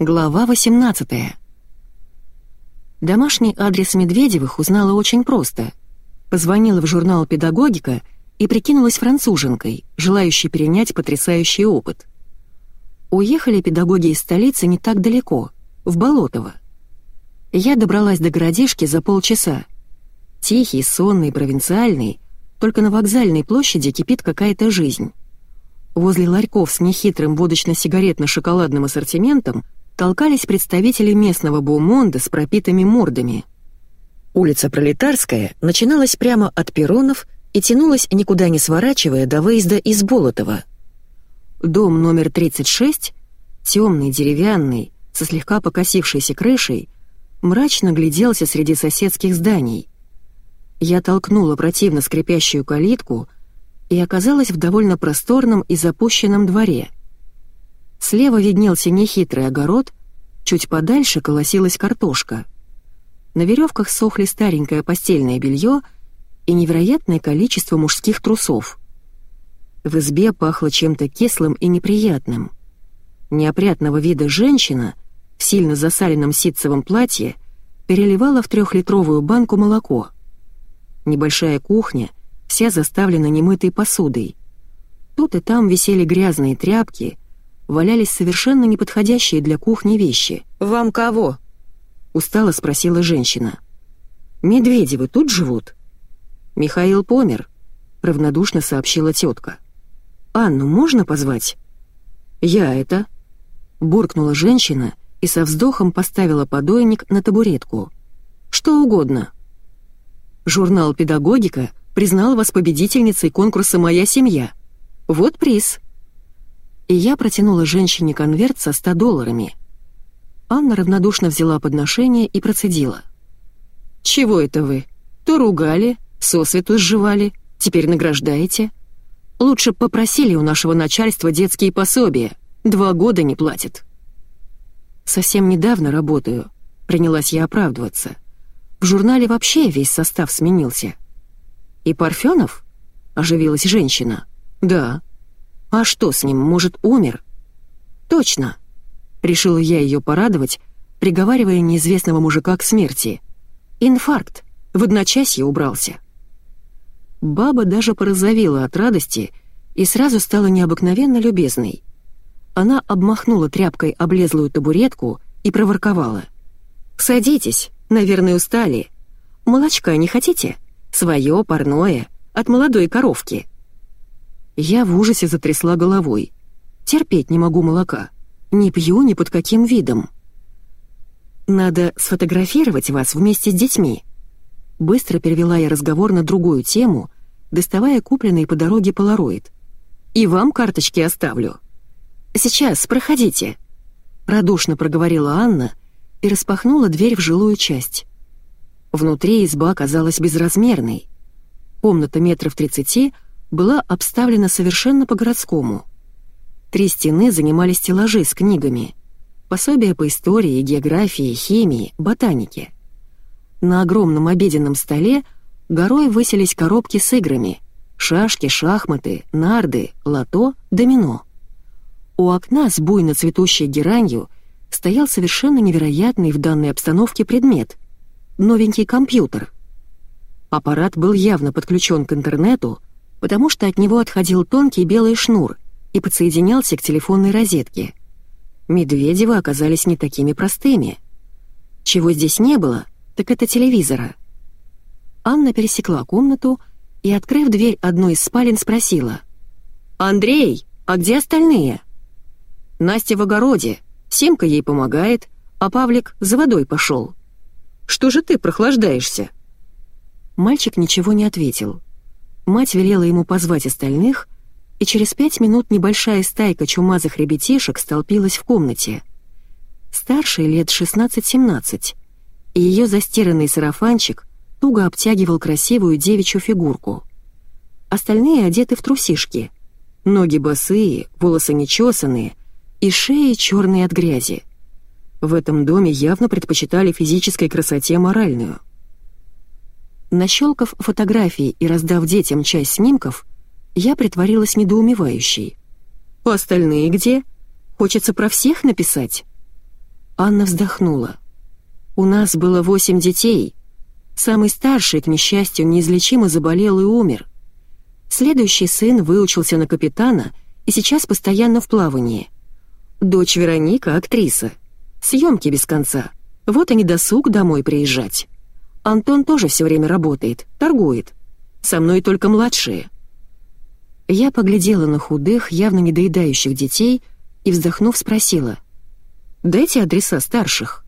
Глава 18 Домашний адрес Медведевых узнала очень просто. Позвонила в журнал «Педагогика» и прикинулась француженкой, желающей перенять потрясающий опыт. Уехали педагоги из столицы не так далеко, в Болотово. Я добралась до городишки за полчаса. Тихий, сонный, провинциальный, только на вокзальной площади кипит какая-то жизнь. Возле ларьков с нехитрым водочно-сигаретно-шоколадным ассортиментом толкались представители местного бумонда с пропитыми мордами. Улица Пролетарская начиналась прямо от перронов и тянулась, никуда не сворачивая, до выезда из Болотова. Дом номер 36, темный, деревянный, со слегка покосившейся крышей, мрачно гляделся среди соседских зданий. Я толкнула противно скрипящую калитку — и оказалась в довольно просторном и запущенном дворе. Слева виднелся нехитрый огород, чуть подальше колосилась картошка. На веревках сохли старенькое постельное белье и невероятное количество мужских трусов. В избе пахло чем-то кислым и неприятным. Неопрятного вида женщина в сильно засаленном ситцевом платье переливала в трехлитровую банку молоко. Небольшая кухня — вся заставлена немытой посудой. Тут и там висели грязные тряпки, валялись совершенно неподходящие для кухни вещи. «Вам кого?» — устало спросила женщина. «Медведевы тут живут?» «Михаил помер», — равнодушно сообщила тетка. «Анну можно позвать?» «Я это», — буркнула женщина и со вздохом поставила подойник на табуретку. «Что угодно». Журнал «Педагогика» признал вас победительницей конкурса «Моя семья». Вот приз». И я протянула женщине конверт со 100 долларами. Анна равнодушно взяла подношение и процедила. «Чего это вы? То ругали, сосвету сживали, теперь награждаете? Лучше попросили у нашего начальства детские пособия. Два года не платят». «Совсем недавно работаю», — принялась я оправдываться. «В журнале вообще весь состав сменился». «И Парфенов?» — оживилась женщина. «Да». «А что с ним, может, умер?» «Точно!» — решила я ее порадовать, приговаривая неизвестного мужика к смерти. «Инфаркт. В одночасье убрался». Баба даже порозовела от радости и сразу стала необыкновенно любезной. Она обмахнула тряпкой облезлую табуретку и проворковала. «Садитесь, наверное, устали. Молочка не хотите?» Своё парное, от молодой коровки. Я в ужасе затрясла головой. Терпеть не могу молока. Не пью ни под каким видом. Надо сфотографировать вас вместе с детьми. Быстро перевела я разговор на другую тему, доставая купленный по дороге полароид. И вам карточки оставлю. Сейчас, проходите. Радушно проговорила Анна и распахнула дверь в жилую часть. Внутри изба казалась безразмерной. Комната метров тридцати была обставлена совершенно по-городскому. Три стены занимали стеллажи с книгами. Пособия по истории, географии, химии, ботанике. На огромном обеденном столе горой высились коробки с играми. Шашки, шахматы, нарды, лото, домино. У окна с буйно цветущей геранью стоял совершенно невероятный в данной обстановке предмет — новенький компьютер. Аппарат был явно подключен к интернету, потому что от него отходил тонкий белый шнур и подсоединялся к телефонной розетке. Медведевы оказались не такими простыми. Чего здесь не было, так это телевизора. Анна пересекла комнату и, открыв дверь одной из спален, спросила. «Андрей, а где остальные?» «Настя в огороде. Симка ей помогает, а Павлик за водой пошел. Что же ты прохлаждаешься?» Мальчик ничего не ответил. Мать велела ему позвать остальных, и через пять минут небольшая стайка чумазых ребятишек столпилась в комнате. Старший лет 16-17, и ее застиранный сарафанчик туго обтягивал красивую девичью фигурку. Остальные одеты в трусишки. Ноги босые, волосы нечесанные и шеи черные от грязи. В этом доме явно предпочитали физической красоте моральную. Нащелкав фотографии и раздав детям часть снимков, я притворилась недоумевающей. «Остальные где? Хочется про всех написать?» Анна вздохнула. «У нас было восемь детей. Самый старший, к несчастью, неизлечимо заболел и умер. Следующий сын выучился на капитана и сейчас постоянно в плавании. Дочь Вероника — актриса. Съемки без конца. Вот и не досуг домой приезжать. Антон тоже все время работает, торгует. Со мной только младшие». Я поглядела на худых, явно недоедающих детей и, вздохнув, спросила. «Дайте адреса старших».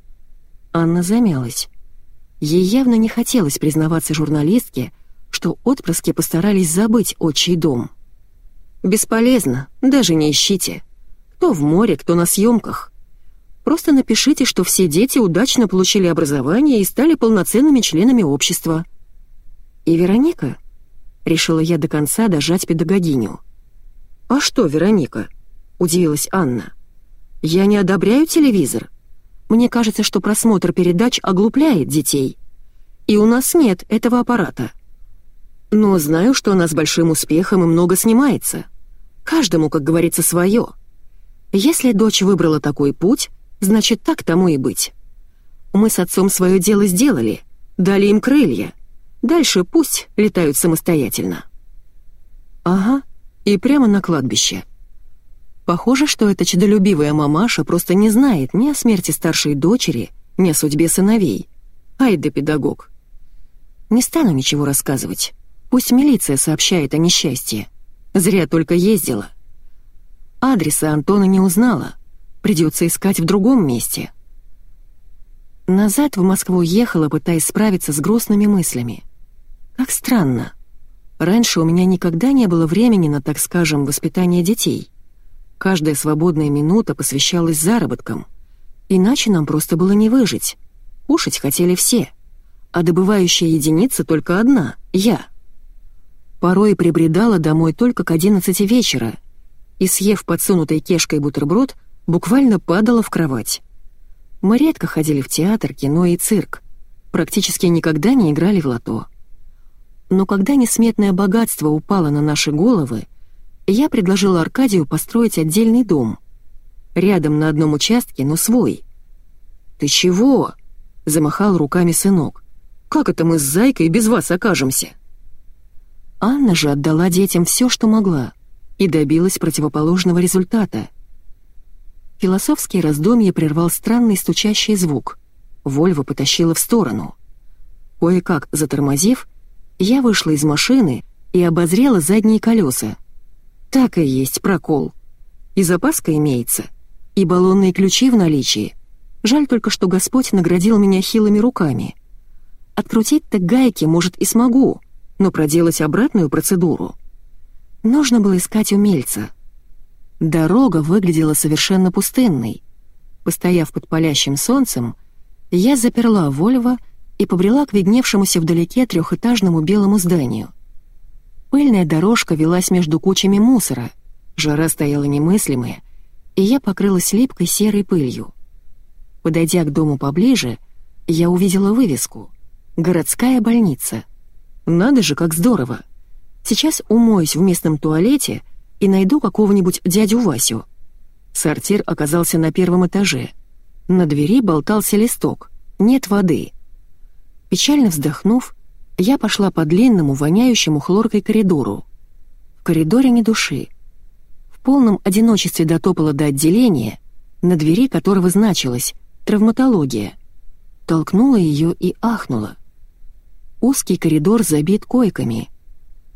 Анна замялась. Ей явно не хотелось признаваться журналистке, что отпрыски постарались забыть отчий дом. «Бесполезно, даже не ищите. Кто в море, кто на съемках. Просто напишите, что все дети удачно получили образование и стали полноценными членами общества». «И Вероника?» — решила я до конца дожать педагогиню. «А что, Вероника?» — удивилась Анна. «Я не одобряю телевизор. Мне кажется, что просмотр передач оглупляет детей. И у нас нет этого аппарата. Но знаю, что она с большим успехом и много снимается. Каждому, как говорится, свое. Если дочь выбрала такой путь, значит, так тому и быть. Мы с отцом свое дело сделали, дали им крылья. Дальше пусть летают самостоятельно. Ага, и прямо на кладбище. Похоже, что эта чудолюбивая мамаша просто не знает ни о смерти старшей дочери, ни о судьбе сыновей. Ай да педагог. Не стану ничего рассказывать. Пусть милиция сообщает о несчастье. Зря только ездила. Адреса Антона не узнала. Придется искать в другом месте. Назад в Москву ехала, пытаясь справиться с грустными мыслями. Как странно. Раньше у меня никогда не было времени на, так скажем, воспитание детей. Каждая свободная минута посвящалась заработкам. Иначе нам просто было не выжить. Кушать хотели все. А добывающая единица только одна — я. Порой прибредала домой только к одиннадцати вечера и, съев подсунутой кешкой бутерброд, буквально падала в кровать. Мы редко ходили в театр, кино и цирк. Практически никогда не играли в лото. Но когда несметное богатство упало на наши головы, я предложила Аркадию построить отдельный дом. Рядом на одном участке, но свой. «Ты чего?» — замахал руками сынок. «Как это мы с Зайкой без вас окажемся?» Анна же отдала детям все, что могла, и добилась противоположного результата. Философский раздумье прервал странный стучащий звук. Вольва потащила в сторону. Кое-как затормозив, я вышла из машины и обозрела задние колеса. Так и есть прокол. И запаска имеется, и баллонные ключи в наличии. Жаль только, что Господь наградил меня хилыми руками. Открутить-то гайки, может, и смогу, но проделать обратную процедуру. Нужно было искать умельца. Дорога выглядела совершенно пустынной. Постояв под палящим солнцем, я заперла Вольво и побрела к видневшемуся вдалеке трехэтажному белому зданию — Пыльная дорожка велась между кучами мусора, жара стояла немыслимая, и я покрылась липкой серой пылью. Подойдя к дому поближе, я увидела вывеску «Городская больница». Надо же, как здорово! Сейчас умоюсь в местном туалете и найду какого-нибудь дядю Васю. Сортир оказался на первом этаже. На двери болтался листок «Нет воды». Печально вздохнув, я пошла по длинному, воняющему хлоркой коридору. В коридоре ни души. В полном одиночестве дотопала до отделения, на двери которого значилось «Травматология». Толкнула ее и ахнула. Узкий коридор забит койками.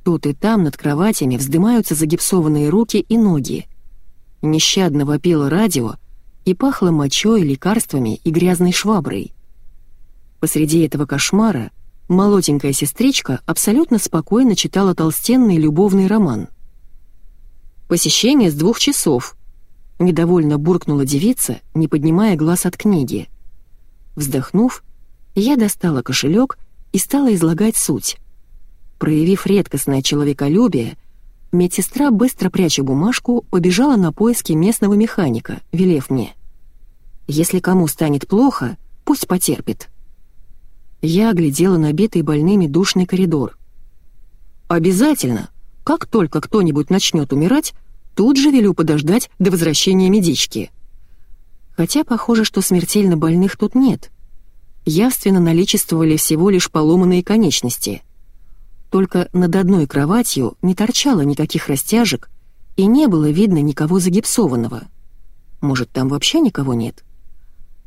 Тут и там над кроватями вздымаются загипсованные руки и ноги. Нещадно вопило радио и пахло мочой, лекарствами и грязной шваброй. Посреди этого кошмара — молоденькая сестричка абсолютно спокойно читала толстенный любовный роман. «Посещение с двух часов», — недовольно буркнула девица, не поднимая глаз от книги. Вздохнув, я достала кошелек и стала излагать суть. Проявив редкостное человеколюбие, медсестра, быстро пряча бумажку, побежала на поиски местного механика, велев мне. «Если кому станет плохо, пусть потерпит». Я оглядела набитый больными душный коридор. «Обязательно! Как только кто-нибудь начнет умирать, тут же велю подождать до возвращения медички. Хотя похоже, что смертельно больных тут нет. Явственно наличествовали всего лишь поломанные конечности. Только над одной кроватью не торчало никаких растяжек и не было видно никого загипсованного. Может, там вообще никого нет?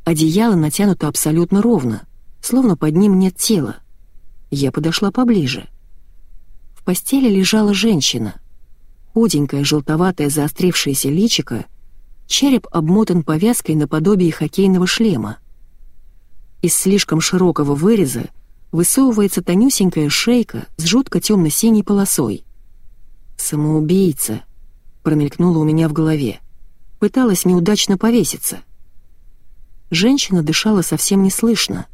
Одеяло натянуто абсолютно ровно, словно под ним нет тела. Я подошла поближе. В постели лежала женщина. Худенькая, желтоватая, заострившаяся личико, череп обмотан повязкой наподобие хоккейного шлема. Из слишком широкого выреза высовывается тонюсенькая шейка с жутко темно-синей полосой. «Самоубийца», — промелькнуло у меня в голове. Пыталась неудачно повеситься. Женщина дышала совсем неслышно.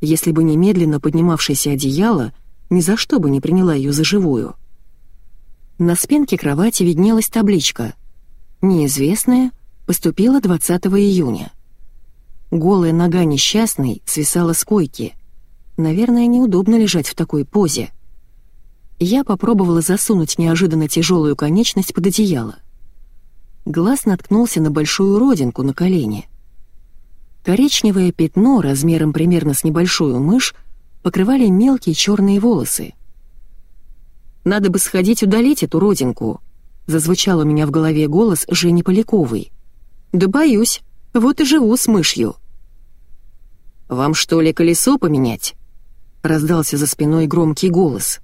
Если бы не медленно поднимавшееся одеяло, ни за что бы не приняла ее за живую. На спинке кровати виднелась табличка «Неизвестная, поступила 20 июня». Голая нога несчастной свисала с койки. Наверное, неудобно лежать в такой позе. Я попробовала засунуть неожиданно тяжелую конечность под одеяло. Глаз наткнулся на большую родинку на колене. Коричневое пятно размером примерно с небольшую мышь покрывали мелкие черные волосы. «Надо бы сходить удалить эту родинку», — зазвучал у меня в голове голос Жени Поляковой. «Да боюсь, вот и живу с мышью». «Вам что ли колесо поменять?» — раздался за спиной громкий голос.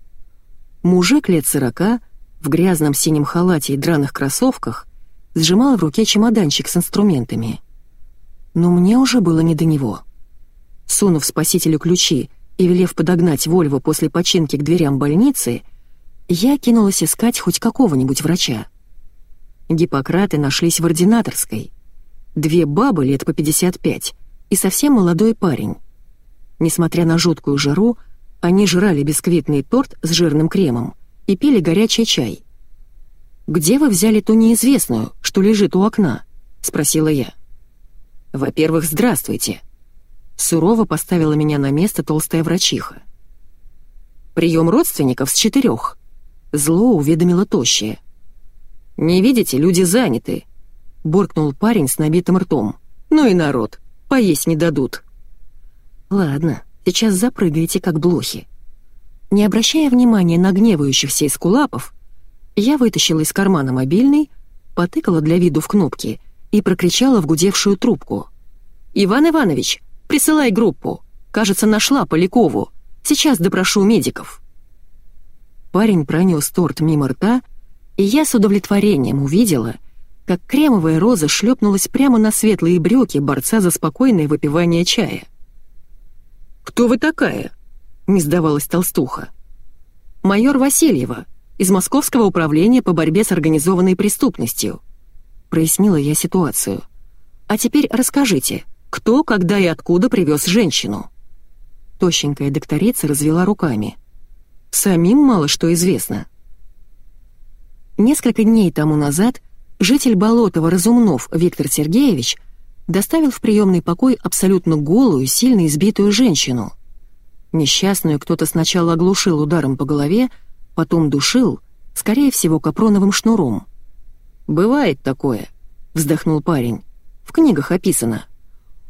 Мужик лет сорока, в грязном синем халате и драных кроссовках, сжимал в руке чемоданчик с инструментами но мне уже было не до него. Сунув спасителю ключи и велев подогнать Вольво после починки к дверям больницы, я кинулась искать хоть какого-нибудь врача. Гиппократы нашлись в ординаторской. Две бабы лет по 55 и совсем молодой парень. Несмотря на жуткую жару, они жрали бисквитный торт с жирным кремом и пили горячий чай. «Где вы взяли ту неизвестную, что лежит у окна?» — спросила я. «Во-первых, здравствуйте». Сурово поставила меня на место толстая врачиха. «Прием родственников с четырех», — зло уведомила тощая. «Не видите, люди заняты», — буркнул парень с набитым ртом. «Ну и народ, поесть не дадут». «Ладно, сейчас запрыгайте, как блохи». Не обращая внимания на гневающихся эскулапов, я вытащила из кармана мобильный, потыкала для виду в кнопки — и прокричала в гудевшую трубку. «Иван Иванович, присылай группу. Кажется, нашла Полякову. Сейчас допрошу медиков». Парень пронес торт мимо рта, и я с удовлетворением увидела, как кремовая роза шлепнулась прямо на светлые брюки борца за спокойное выпивание чая. «Кто вы такая?» — не сдавалась толстуха. «Майор Васильева, из Московского управления по борьбе с организованной преступностью», прояснила я ситуацию. «А теперь расскажите, кто, когда и откуда привез женщину?» Тощенькая докторица развела руками. «Самим мало что известно». Несколько дней тому назад житель Болотова Разумнов Виктор Сергеевич доставил в приемный покой абсолютно голую, сильно избитую женщину. Несчастную кто-то сначала оглушил ударом по голове, потом душил, скорее всего, капроновым шнуром. «Бывает такое», — вздохнул парень. «В книгах описано.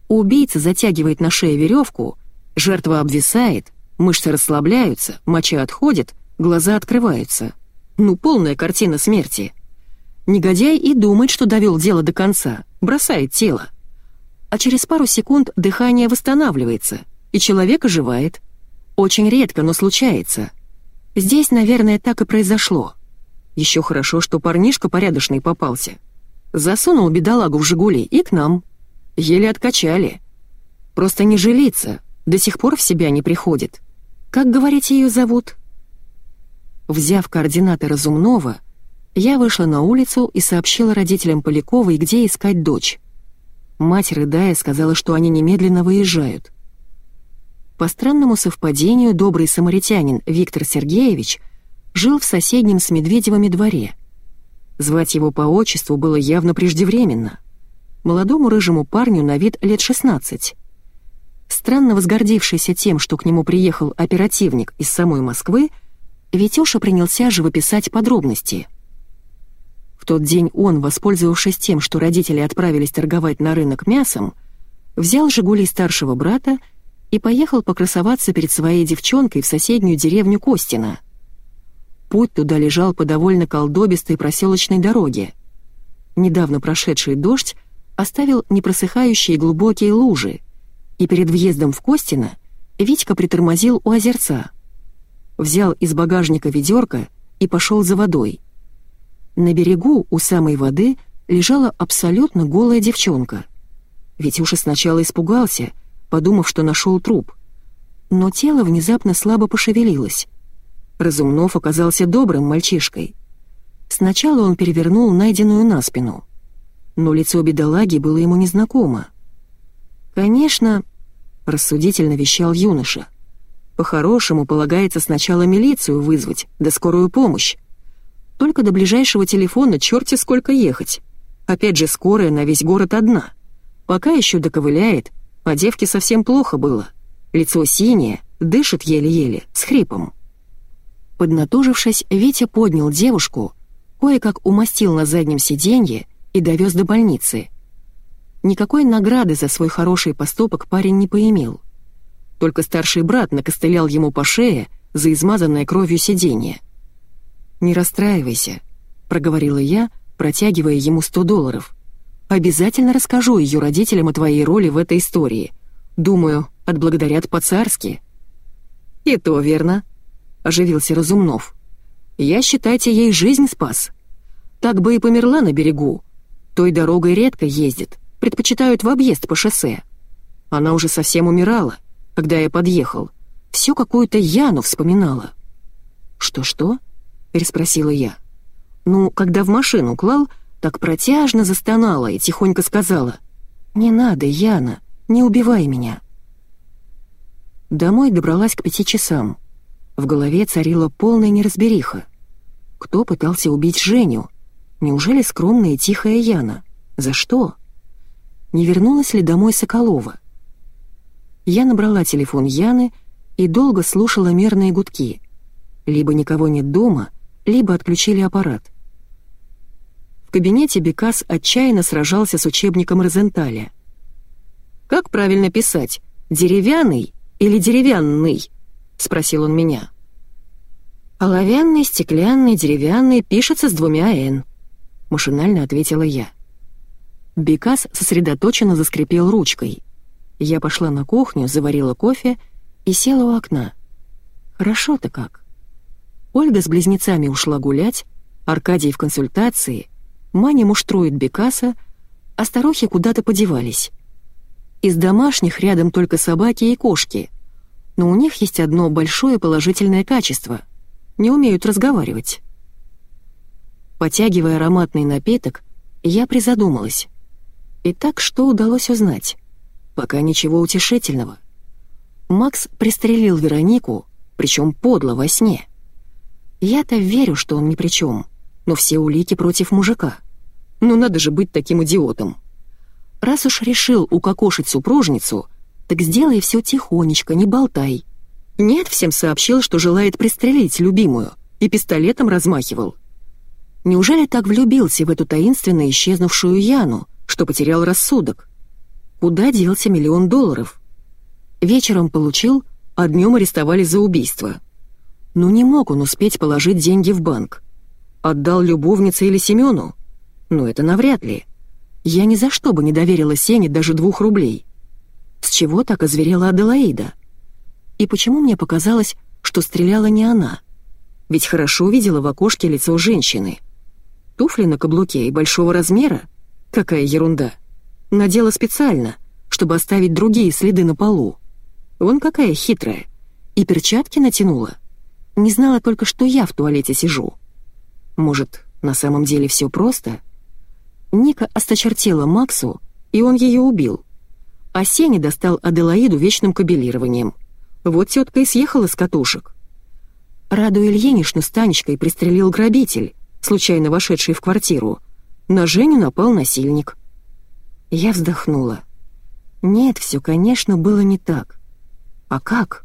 Убийца затягивает на шее веревку, жертва обвисает, мышцы расслабляются, моча отходит, глаза открываются. Ну, полная картина смерти. Негодяй и думает, что довел дело до конца, бросает тело. А через пару секунд дыхание восстанавливается, и человек оживает. Очень редко, но случается. Здесь, наверное, так и произошло. Еще хорошо, что парнишка порядочный попался. Засунул бедолагу в «Жигули» и к нам. Еле откачали. Просто не жилится, до сих пор в себя не приходит. Как, говорите, ее зовут?» Взяв координаты Разумного, я вышла на улицу и сообщила родителям Поляковой, где искать дочь. Мать, рыдая, сказала, что они немедленно выезжают. По странному совпадению, добрый самаритянин Виктор Сергеевич жил в соседнем с Медведевыми дворе. Звать его по отчеству было явно преждевременно. Молодому рыжему парню на вид лет 16. Странно возгордившийся тем, что к нему приехал оперативник из самой Москвы, Витюша принялся живописать подробности. В тот день он, воспользовавшись тем, что родители отправились торговать на рынок мясом, взял «Жигули» старшего брата и поехал покрасоваться перед своей девчонкой в соседнюю деревню Костина. Путь туда лежал по довольно колдобистой проселочной дороге. Недавно прошедший дождь оставил непросыхающие глубокие лужи, и перед въездом в Костина Витька притормозил у озерца. Взял из багажника ведерко и пошел за водой. На берегу у самой воды лежала абсолютно голая девчонка. Витюша сначала испугался, подумав, что нашел труп. Но тело внезапно слабо пошевелилось. Разумнов оказался добрым мальчишкой. Сначала он перевернул найденную на спину. Но лицо бедолаги было ему незнакомо. «Конечно», — рассудительно вещал юноша, «по-хорошему полагается сначала милицию вызвать, да скорую помощь. Только до ближайшего телефона черти сколько ехать. Опять же, скорая на весь город одна. Пока еще доковыляет, а девке совсем плохо было. Лицо синее, дышит еле-еле, с хрипом. Поднатужившись, Витя поднял девушку, кое-как умастил на заднем сиденье и довез до больницы. Никакой награды за свой хороший поступок парень не поимел. Только старший брат накостылял ему по шее за измазанное кровью сиденье. «Не расстраивайся», — проговорила я, протягивая ему 100 долларов. «Обязательно расскажу ее родителям о твоей роли в этой истории. Думаю, отблагодарят по-царски». «И то верно», — оживился Разумнов. «Я, считайте, ей жизнь спас. Так бы и померла на берегу. Той дорогой редко ездит, предпочитают в объезд по шоссе. Она уже совсем умирала, когда я подъехал. Все какую-то Яну вспоминала». «Что-что?» — переспросила я. «Ну, когда в машину клал, так протяжно застонала и тихонько сказала. «Не надо, Яна, не убивай меня». Домой добралась к пяти часам. В голове царила полная неразбериха. Кто пытался убить Женю? Неужели скромная и тихая Яна? За что? Не вернулась ли домой Соколова? Я набрала телефон Яны и долго слушала мерные гудки. Либо никого нет дома, отключили аппарат. В кабинете Бекас отчаянно сражался с учебником Розенталя. «Как правильно писать? Деревянный или деревянный?» — спросил он меня. «Оловянный, стеклянный, деревянный пишется с двумя «н», — машинально ответила я. Бекас сосредоточенно заскрипел ручкой. Я пошла на кухню, заварила кофе и села у окна. Хорошо-то как. Ольга с близнецами ушла гулять, Аркадий в консультации, Маня муштрует Бекаса, а старухи куда-то подевались. Из домашних рядом только собаки и кошки, но у них есть одно большое положительное качество — не умеют разговаривать. Потягивая ароматный напиток, я призадумалась. Итак, что удалось узнать? Пока ничего утешительного. Макс пристрелил Веронику, причем подло во сне. Я-то верю, что он ни при чем, но все улики против мужика. Ну надо же быть таким идиотом. Раз уж решил укокошить супружницу, так сделай все тихонечко, не болтай. Нет, всем сообщил, что желает пристрелить любимую, и пистолетом размахивал. Неужели так влюбился в эту таинственно исчезнувшую Яну, что потерял рассудок? Куда делся миллион долларов? Вечером получил, а днем арестовали за убийство. Ну не мог он успеть положить деньги в банк. Отдал любовнице или Семену? Ну это навряд ли. Я ни за что бы не доверила Сене даже двух рублей. С чего так озверела Аделаида? И почему мне показалось, что стреляла не она? Ведь хорошо видела в окошке лицо женщины. Туфли на каблуке и большого размера? Какая ерунда. Надела специально, чтобы оставить другие следы на полу. Вон какая хитрая. И перчатки натянула. Не знала только, что я в туалете сижу. Может, на самом деле все просто? Ника осточертела Максу, и он ее убил. А Сеня достал Аделаиду вечным кабелированием. Вот тетка и съехала с катушек. Раду Ильинишну с Танечкой пристрелил грабитель, случайно вошедший в квартиру. На Женю напал насильник. Я вздохнула. Нет, все, конечно, было не так. А как?